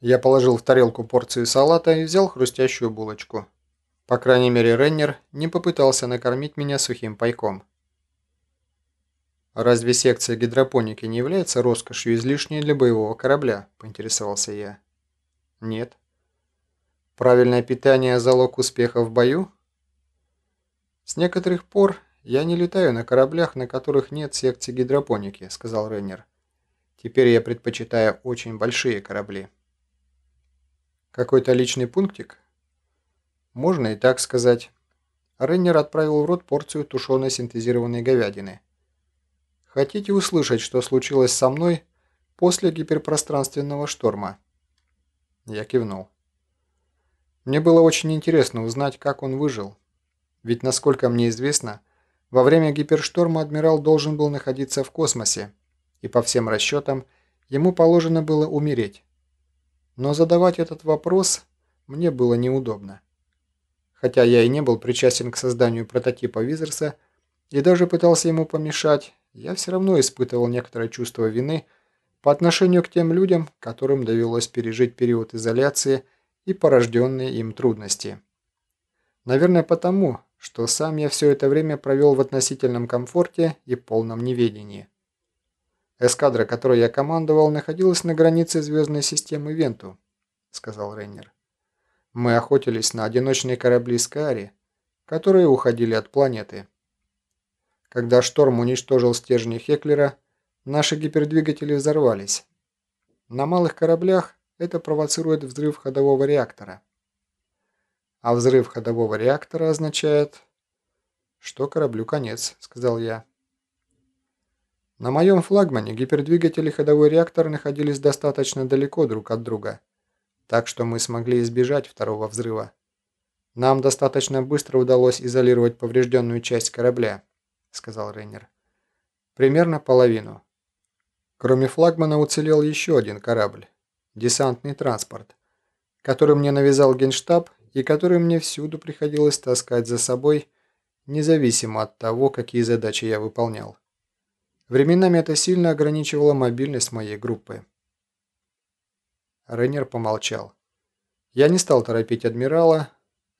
Я положил в тарелку порцию салата и взял хрустящую булочку. По крайней мере, Реннер не попытался накормить меня сухим пайком. «Разве секция гидропоники не является роскошью излишней для боевого корабля?» – поинтересовался я. «Нет». «Правильное питание – залог успеха в бою?» «С некоторых пор я не летаю на кораблях, на которых нет секции гидропоники», – сказал Реннер. «Теперь я предпочитаю очень большие корабли». «Какой-то личный пунктик?» «Можно и так сказать». Реннер отправил в рот порцию тушеной синтезированной говядины. Хотите услышать, что случилось со мной после гиперпространственного шторма?» Я кивнул. Мне было очень интересно узнать, как он выжил. Ведь, насколько мне известно, во время гипершторма адмирал должен был находиться в космосе, и по всем расчетам ему положено было умереть. Но задавать этот вопрос мне было неудобно. Хотя я и не был причастен к созданию прототипа Визерса и даже пытался ему помешать, я все равно испытывал некоторое чувство вины по отношению к тем людям, которым довелось пережить период изоляции и порожденные им трудности. Наверное, потому, что сам я все это время провел в относительном комфорте и полном неведении. Эскадра, которой я командовал, находилась на границе звездной системы Венту, сказал Рейнер. Мы охотились на одиночные корабли Скари, которые уходили от планеты. Когда шторм уничтожил стержни Хеклера, наши гипердвигатели взорвались. На малых кораблях это провоцирует взрыв ходового реактора. А взрыв ходового реактора означает, что кораблю конец, сказал я. На моем флагмане гипердвигатель и ходовой реактор находились достаточно далеко друг от друга, так что мы смогли избежать второго взрыва. Нам достаточно быстро удалось изолировать поврежденную часть корабля. – сказал Рейнер. «Примерно половину. Кроме флагмана уцелел еще один корабль – десантный транспорт, который мне навязал генштаб и который мне всюду приходилось таскать за собой, независимо от того, какие задачи я выполнял. Временами это сильно ограничивало мобильность моей группы. Рейнер помолчал. Я не стал торопить адмирала.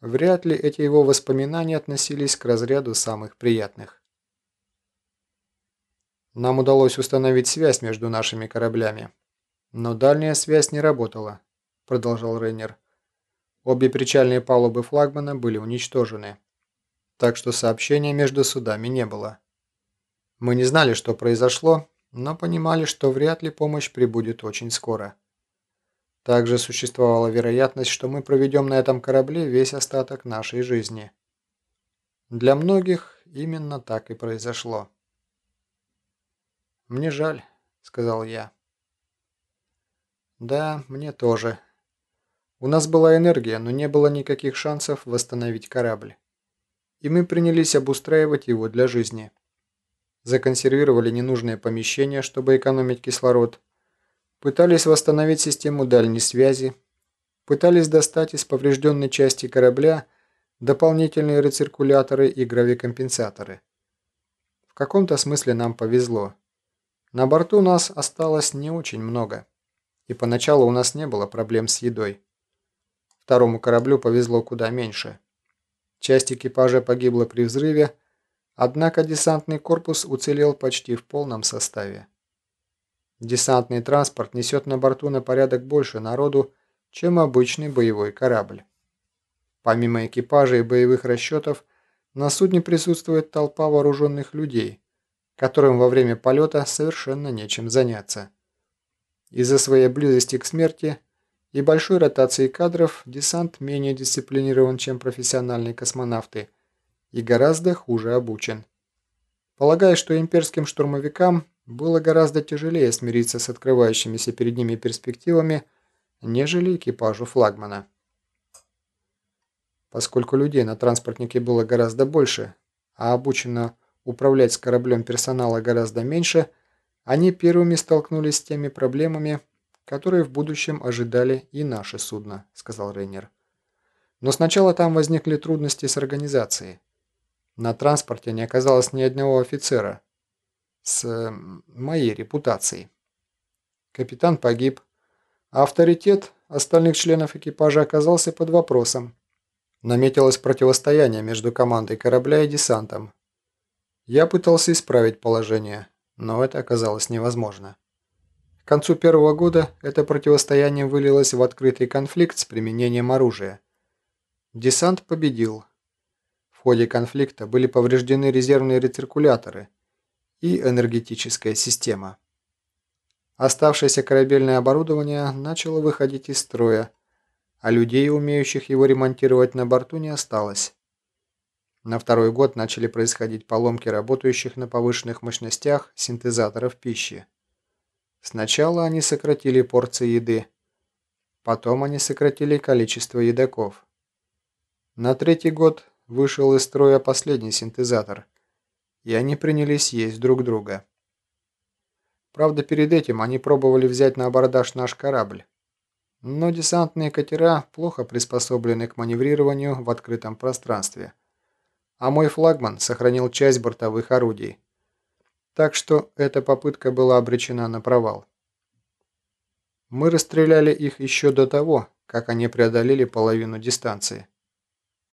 Вряд ли эти его воспоминания относились к разряду самых приятных. Нам удалось установить связь между нашими кораблями. Но дальняя связь не работала, продолжал Рейнер. Обе причальные палубы флагмана были уничтожены. Так что сообщения между судами не было. Мы не знали, что произошло, но понимали, что вряд ли помощь прибудет очень скоро. Также существовала вероятность, что мы проведем на этом корабле весь остаток нашей жизни. Для многих именно так и произошло. «Мне жаль», — сказал я. «Да, мне тоже. У нас была энергия, но не было никаких шансов восстановить корабль. И мы принялись обустраивать его для жизни. Законсервировали ненужные помещения, чтобы экономить кислород. Пытались восстановить систему дальней связи. Пытались достать из поврежденной части корабля дополнительные рециркуляторы и гравикомпенсаторы. В каком-то смысле нам повезло. На борту нас осталось не очень много, и поначалу у нас не было проблем с едой. Второму кораблю повезло куда меньше. Часть экипажа погибла при взрыве, однако десантный корпус уцелел почти в полном составе. Десантный транспорт несет на борту на порядок больше народу, чем обычный боевой корабль. Помимо экипажа и боевых расчетов, на судне присутствует толпа вооруженных людей, которым во время полета совершенно нечем заняться. Из-за своей близости к смерти и большой ротации кадров десант менее дисциплинирован, чем профессиональные космонавты, и гораздо хуже обучен. Полагаю, что имперским штурмовикам было гораздо тяжелее смириться с открывающимися перед ними перспективами, нежели экипажу флагмана. Поскольку людей на транспортнике было гораздо больше, а обучено управлять с кораблем персонала гораздо меньше, они первыми столкнулись с теми проблемами, которые в будущем ожидали и наше судно», — сказал Рейнер. «Но сначала там возникли трудности с организацией. На транспорте не оказалось ни одного офицера с моей репутацией. Капитан погиб, авторитет остальных членов экипажа оказался под вопросом. Наметилось противостояние между командой корабля и десантом. Я пытался исправить положение, но это оказалось невозможно. К концу первого года это противостояние вылилось в открытый конфликт с применением оружия. Десант победил. В ходе конфликта были повреждены резервные рециркуляторы и энергетическая система. Оставшееся корабельное оборудование начало выходить из строя, а людей, умеющих его ремонтировать на борту, не осталось. На второй год начали происходить поломки работающих на повышенных мощностях синтезаторов пищи. Сначала они сократили порции еды, потом они сократили количество едоков. На третий год вышел из строя последний синтезатор, и они принялись есть друг друга. Правда, перед этим они пробовали взять на абордаж наш корабль. Но десантные катера плохо приспособлены к маневрированию в открытом пространстве. А мой флагман сохранил часть бортовых орудий. Так что эта попытка была обречена на провал. Мы расстреляли их еще до того, как они преодолели половину дистанции.